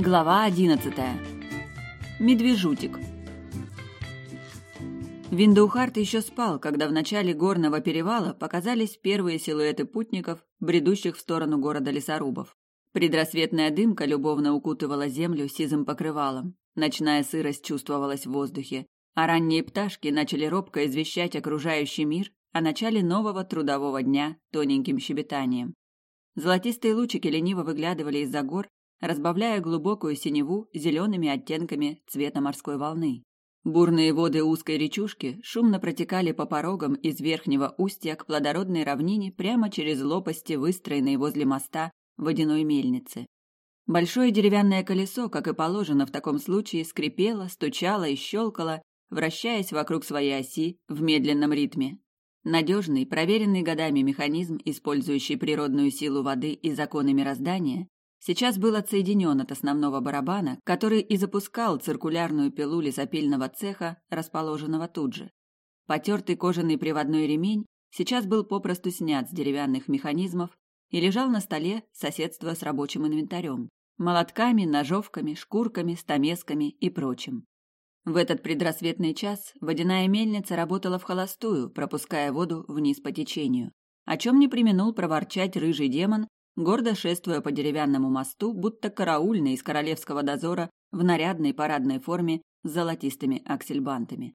Глава одиннадцатая. Медвежутик. Виндоухарт еще спал, когда в начале горного перевала показались первые силуэты путников, бредущих в сторону города лесорубов. Предрассветная дымка любовно укутывала землю сизым покрывалом. Ночная сырость чувствовалась в воздухе, а ранние пташки начали робко извещать окружающий мир о начале нового трудового дня тоненьким щебетанием. Золотистые лучики лениво выглядывали из-за гор, разбавляя глубокую синеву зелеными оттенками цвета морской волны. Бурные воды узкой речушки шумно протекали по порогам из верхнего устья к плодородной равнине прямо через лопасти, выстроенные возле моста водяной мельницы. Большое деревянное колесо, как и положено в таком случае, скрипело, стучало и щелкало, вращаясь вокруг своей оси в медленном ритме. Надежный, проверенный годами механизм, использующий природную силу воды и законы мироздания, сейчас был отсоединен от основного барабана, который и запускал циркулярную пилу лесопильного цеха, расположенного тут же. Потертый кожаный приводной ремень сейчас был попросту снят с деревянных механизмов и лежал на столе соседство с рабочим инвентарем – молотками, ножовками, шкурками, стамесками и прочим. В этот предрассветный час водяная мельница работала в холостую, пропуская воду вниз по течению, о чем не применул проворчать рыжий демон, гордо шествуя по деревянному мосту, будто караульный из королевского дозора в нарядной парадной форме с золотистыми аксельбантами.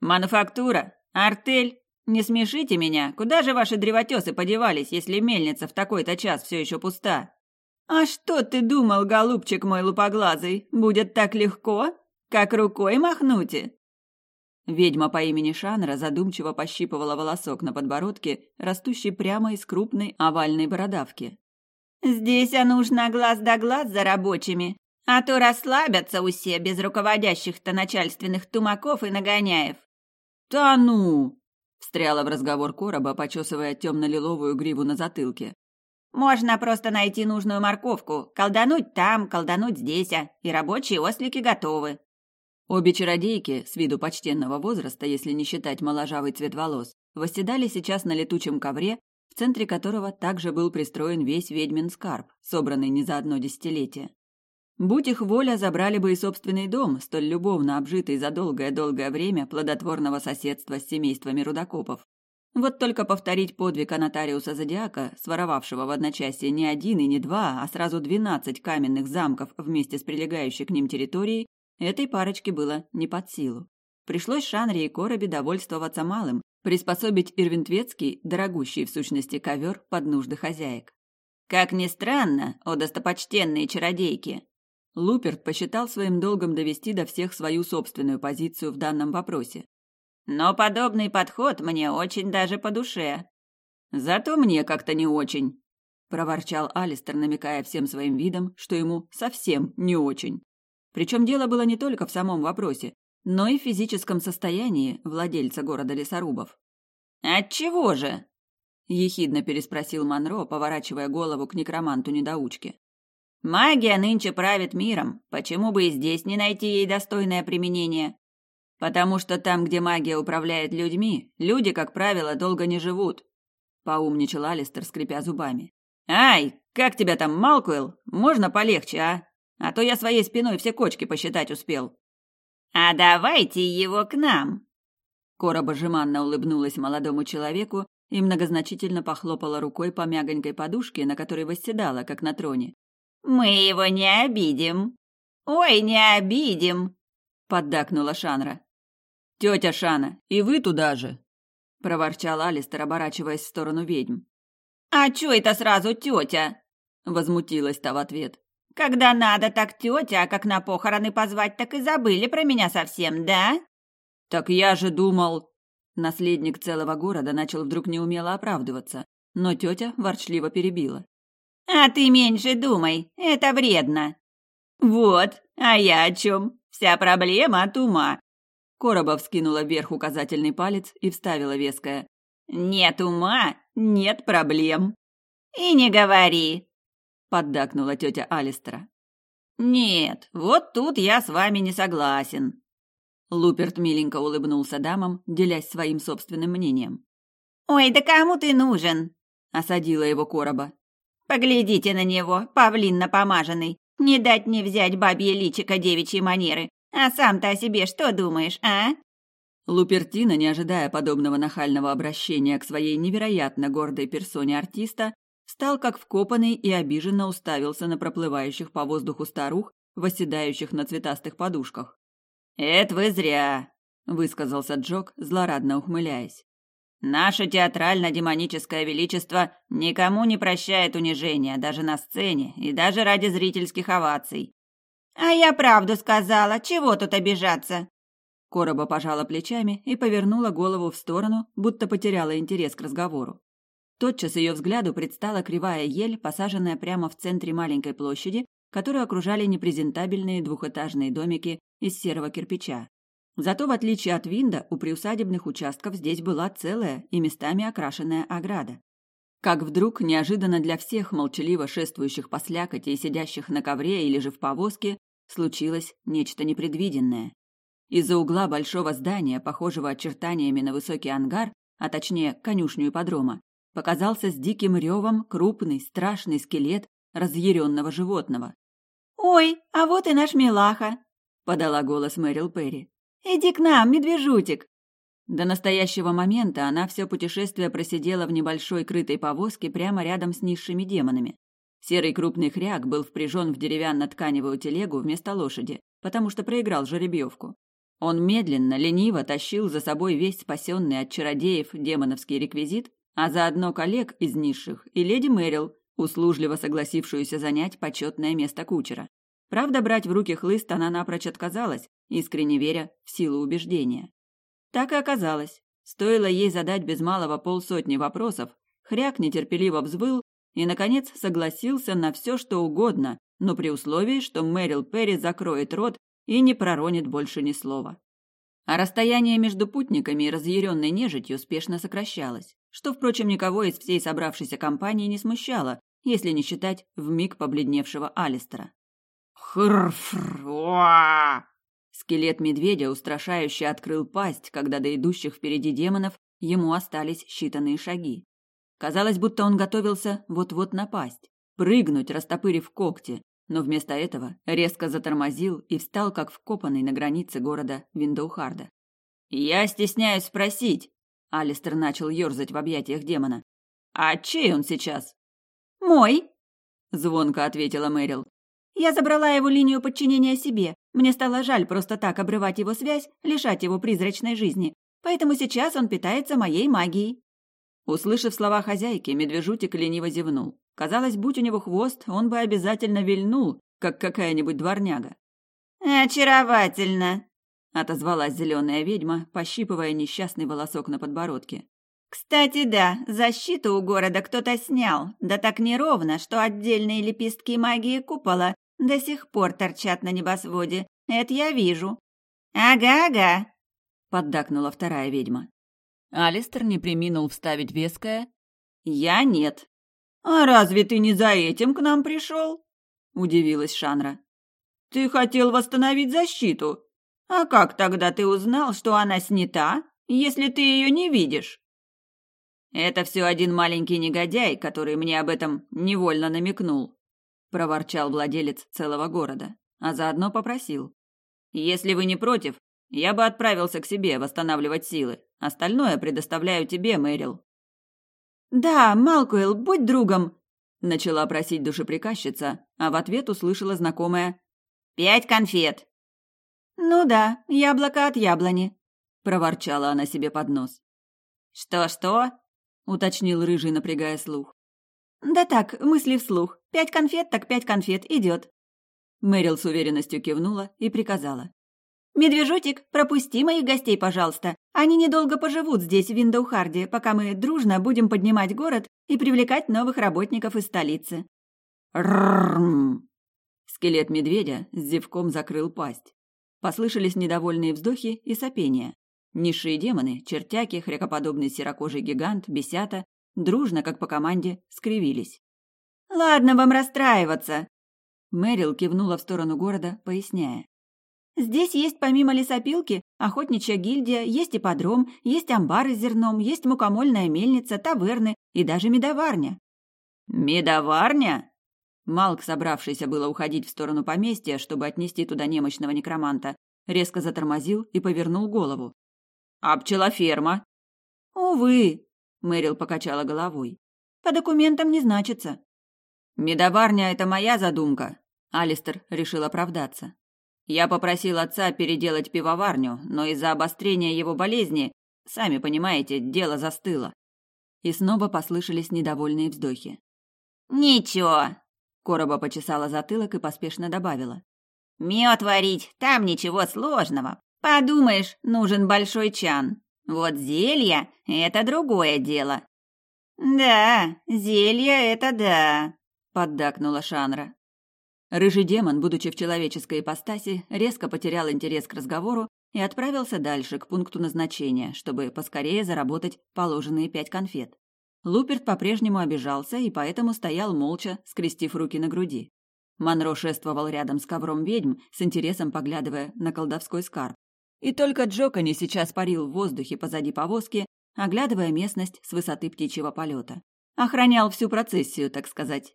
«Мануфактура! Артель! Не смешите меня! Куда же ваши древотесы подевались, если мельница в такой-то час все еще пуста?» «А что ты думал, голубчик мой лупоглазый? Будет так легко? Как рукой махнуте?» Ведьма по имени Шанра задумчиво пощипывала волосок на подбородке, растущий прямо из крупной овальной бородавки. Здесь нужно глаз да глаз за рабочими, а то расслабятся усе без руководящих-то начальственных тумаков и нагоняев. «Да ну!» — встряла в разговор короба, почесывая темно-лиловую гриву на затылке. «Можно просто найти нужную морковку, колдануть там, колдануть здесь, а, и рабочие ослики готовы». Обе чародейки, с виду почтенного возраста, если не считать моложавый цвет волос, восседали сейчас на летучем ковре, центре которого также был пристроен весь ведьмин скарб, собранный не за одно десятилетие. Будь их воля, забрали бы и собственный дом, столь любовно обжитый за долгое-долгое время плодотворного соседства с семействами рудокопов. Вот только повторить подвиг анатариуса Зодиака, своровавшего в одночасье не один и не два, а сразу двенадцать каменных замков вместе с прилегающей к ним территорией, этой парочке было не под силу. Пришлось Шанре и Коробе довольствоваться малым, приспособить Ирвинтветский, дорогущий в сущности ковер под нужды хозяек. Как ни странно, о достопочтенные чародейки, Луперт посчитал своим долгом довести до всех свою собственную позицию в данном вопросе. Но подобный подход мне очень даже по душе. Зато мне как-то не очень, проворчал Алистер, намекая всем своим видом, что ему совсем не очень. Причем дело было не только в самом вопросе, но и в физическом состоянии владельца города лесорубов. «Отчего же?» – ехидно переспросил Монро, поворачивая голову к некроманту-недоучке. «Магия нынче правит миром. Почему бы и здесь не найти ей достойное применение? Потому что там, где магия управляет людьми, люди, как правило, долго не живут», – поумничал Алистер, скрипя зубами. «Ай, как тебя там, Малкуэлл? Можно полегче, а? А то я своей спиной все кочки посчитать успел». «А давайте его к нам!» Короба жеманно улыбнулась молодому человеку и многозначительно похлопала рукой по мягонькой подушке, на которой восседала, как на троне. «Мы его не обидим!» «Ой, не обидим!» — поддакнула Шанра. «Тетя Шана, и вы туда же!» — проворчал Алистер, оборачиваясь в сторону ведьм. «А чё это сразу тетя?» — возмутилась та в ответ. Когда надо, так тетя, а как на похороны позвать, так и забыли про меня совсем, да? Так я же думал... Наследник целого города начал вдруг неумело оправдываться, но тетя ворчливо перебила. А ты меньше думай, это вредно. Вот, а я о чем? Вся проблема от ума. Короба вскинула вверх указательный палец и вставила веское. Нет ума, нет проблем. И не говори, поддакнула тетя Алистера. Нет, вот тут я с вами не согласен. Луперт миленько улыбнулся дамам, делясь своим собственным мнением. Ой, да кому ты нужен? осадила его короба. Поглядите на него, павлин напомаженный. Не дать не взять бабье личико девичьи манеры. А сам-то о себе что думаешь, а?» Лупертина, не ожидая подобного нахального обращения к своей невероятно гордой персоне артиста, стал как вкопанный и обиженно уставился на проплывающих по воздуху старух, восседающих на цветастых подушках. «Это вы зря», — высказался Джок, злорадно ухмыляясь. «Наше театрально-демоническое величество никому не прощает унижения, даже на сцене и даже ради зрительских оваций». «А я правду сказала, чего тут обижаться?» Короба пожала плечами и повернула голову в сторону, будто потеряла интерес к разговору. Тотчас ее взгляду предстала кривая ель, посаженная прямо в центре маленькой площади, которую окружали непрезентабельные двухэтажные домики из серого кирпича. Зато, в отличие от Винда, у приусадебных участков здесь была целая и местами окрашенная ограда. Как вдруг, неожиданно для всех молчаливо шествующих по слякоти и сидящих на ковре или же в повозке, случилось нечто непредвиденное. Из-за угла большого здания, похожего очертаниями на высокий ангар, а точнее конюшню ипподрома, показался с диким ревом крупный, страшный скелет разъяренного животного. «Ой, а вот и наш милаха!» — подала голос Мэрил Перри. «Иди к нам, медвежутик!» До настоящего момента она все путешествие просидела в небольшой крытой повозке прямо рядом с низшими демонами. Серый крупный хряк был впряжен в деревянно-тканевую телегу вместо лошади, потому что проиграл жеребьевку. Он медленно, лениво тащил за собой весь спасенный от чародеев демоновский реквизит, а заодно коллег из низших и леди Мэрил, услужливо согласившуюся занять почетное место кучера. Правда, брать в руки хлыст она напрочь отказалась, искренне веря в силу убеждения. Так и оказалось. Стоило ей задать без малого полсотни вопросов, хряк нетерпеливо взвыл и, наконец, согласился на все, что угодно, но при условии, что Мэрил Перри закроет рот и не проронит больше ни слова. А расстояние между путниками и разъяренной нежитью спешно сокращалось, что, впрочем, никого из всей собравшейся компании не смущало, если не считать вмиг побледневшего Алистера. «Хрфр! Скелет медведя устрашающе открыл пасть, когда до идущих впереди демонов ему остались считанные шаги. Казалось, будто он готовился вот-вот напасть, прыгнуть, растопырив когти, но вместо этого резко затормозил и встал как вкопанный на границе города Виндоухарда. «Я стесняюсь спросить», — Алистер начал ерзать в объятиях демона. «А чей он сейчас?» «Мой», — звонко ответила Мэрил. «Я забрала его линию подчинения себе. Мне стало жаль просто так обрывать его связь, лишать его призрачной жизни. Поэтому сейчас он питается моей магией». Услышав слова хозяйки, медвежутик лениво зевнул. Казалось, будь у него хвост, он бы обязательно вильнул, как какая-нибудь дворняга. «Очаровательно!» — отозвалась зеленая ведьма, пощипывая несчастный волосок на подбородке. «Кстати, да, защиту у города кто-то снял, да так неровно, что отдельные лепестки магии купола до сих пор торчат на небосводе. Это я вижу». «Ага-ага», — поддакнула вторая ведьма. Алистер не приминул вставить веское. «Я нет». «А разве ты не за этим к нам пришел?» – удивилась Шанра. «Ты хотел восстановить защиту. А как тогда ты узнал, что она снята, если ты ее не видишь?» «Это все один маленький негодяй, который мне об этом невольно намекнул», – проворчал владелец целого города, а заодно попросил. «Если вы не против, я бы отправился к себе восстанавливать силы. Остальное предоставляю тебе, Мэрил». «Да, Малкуэлл, будь другом!» – начала просить душеприказчица, а в ответ услышала знакомое «Пять конфет!» «Ну да, яблоко от яблони», – проворчала она себе под нос. «Что-что?» – уточнил Рыжий, напрягая слух. «Да так, мысли вслух. Пять конфет, так пять конфет, идет». Мэрил с уверенностью кивнула и приказала. «Медвежутик, пропусти моих гостей, пожалуйста. Они недолго поживут здесь, в Виндоухарде, пока мы дружно будем поднимать город и привлекать новых работников из столицы». Пасть. Послышались недовольные вздохи и сопения. Низшие демоны, чертяки, хрякоподобный серокожий гигант, бесята, дружно, как по команде, скривились. «Ладно вам расстраиваться!» Мэрил кивнула в сторону города, поясняя. Здесь есть помимо лесопилки охотничья гильдия, есть ипподром, есть амбары с зерном, есть мукомольная мельница, таверны и даже медоварня. Медоварня? Малк, собравшийся было уходить в сторону поместья, чтобы отнести туда немощного некроманта, резко затормозил и повернул голову. «А пчелоферма?» «Увы», — Мэрил покачала головой. «По документам не значится». «Медоварня — это моя задумка», — Алистер решил оправдаться. «Я попросил отца переделать пивоварню, но из-за обострения его болезни, сами понимаете, дело застыло». И снова послышались недовольные вздохи. «Ничего», — Короба почесала затылок и поспешно добавила. «Мед варить, там ничего сложного. Подумаешь, нужен большой чан. Вот зелья — это другое дело». «Да, зелья — это да», — поддакнула Шанра. Рыжий демон, будучи в человеческой ипостаси, резко потерял интерес к разговору и отправился дальше, к пункту назначения, чтобы поскорее заработать положенные пять конфет. Луперт по-прежнему обижался и поэтому стоял молча, скрестив руки на груди. Монро шествовал рядом с ковром ведьм, с интересом поглядывая на колдовской скарб. И только Джокони сейчас парил в воздухе позади повозки, оглядывая местность с высоты птичьего полета. Охранял всю процессию, так сказать.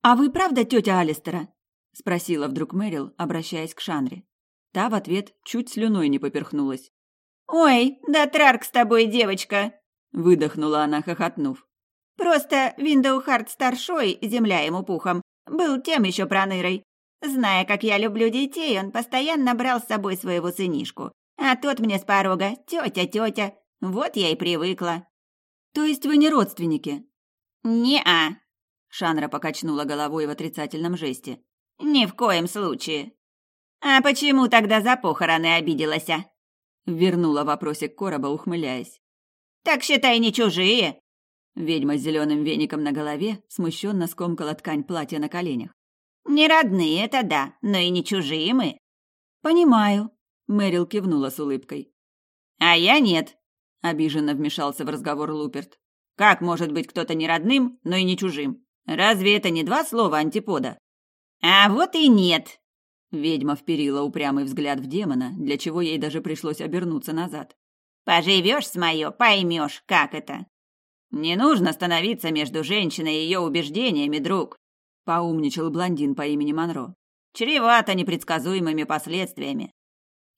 «А вы правда тетя Алистера?» — спросила вдруг Мэрил, обращаясь к Шанре. Та в ответ чуть слюной не поперхнулась. «Ой, да трарк с тобой, девочка!» — выдохнула она, хохотнув. «Просто Виндоухард старшой, земля ему пухом, был тем еще пронырой. Зная, как я люблю детей, он постоянно брал с собой своего сынишку. А тот мне с порога «тетя, тетя». Вот я и привыкла. «То есть вы не родственники?» «Не-а», Шанра покачнула головой в отрицательном жесте. «Ни в коем случае». «А почему тогда за похороны обиделась?» а?» Вернула вопросик Короба, ухмыляясь. «Так считай, не чужие». Ведьма с зеленым веником на голове смущенно скомкала ткань платья на коленях. «Не родные, это да, но и не чужие мы». «Понимаю», — Мэрил кивнула с улыбкой. «А я нет», — обиженно вмешался в разговор Луперт. «Как может быть кто-то не родным, но и не чужим? Разве это не два слова антипода?» «А вот и нет», Ведьма вперила упрямый взгляд в демона, для чего ей даже пришлось обернуться назад. «Поживешь с моё, поймешь, как это». «Не нужно становиться между женщиной и ее убеждениями, друг», — поумничал блондин по имени Монро. «Чревато непредсказуемыми последствиями».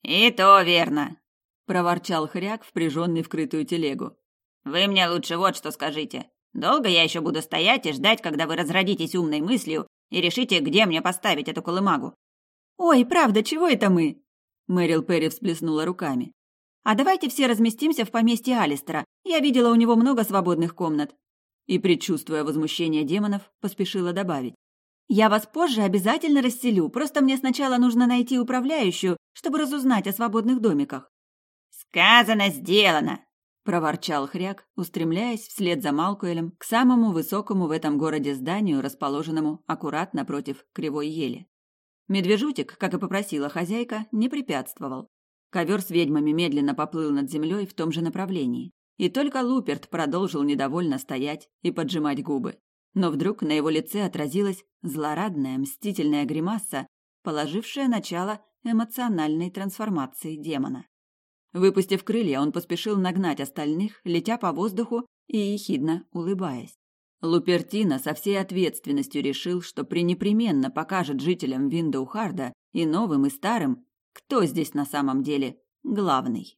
«И то верно», — проворчал хряк, впряженный в крытую телегу. «Вы мне лучше вот что скажите. Долго я еще буду стоять и ждать, когда вы разродитесь умной мыслью и решите, где мне поставить эту колымагу?» «Ой, правда, чего это мы?» Мэрил Перри всплеснула руками. «А давайте все разместимся в поместье Алистера. Я видела у него много свободных комнат». И, предчувствуя возмущение демонов, поспешила добавить. «Я вас позже обязательно расселю, просто мне сначала нужно найти управляющую, чтобы разузнать о свободных домиках». «Сказано, сделано!» — проворчал Хряк, устремляясь вслед за Малкуэлем к самому высокому в этом городе зданию, расположенному аккурат напротив кривой ели. Медвежутик, как и попросила хозяйка, не препятствовал. Ковер с ведьмами медленно поплыл над землей в том же направлении. И только Луперт продолжил недовольно стоять и поджимать губы. Но вдруг на его лице отразилась злорадная, мстительная гримаса, положившая начало эмоциональной трансформации демона. Выпустив крылья, он поспешил нагнать остальных, летя по воздуху и ехидно улыбаясь. Лупертина со всей ответственностью решил, что пренепременно покажет жителям Виндоухарда и новым, и старым, кто здесь на самом деле главный.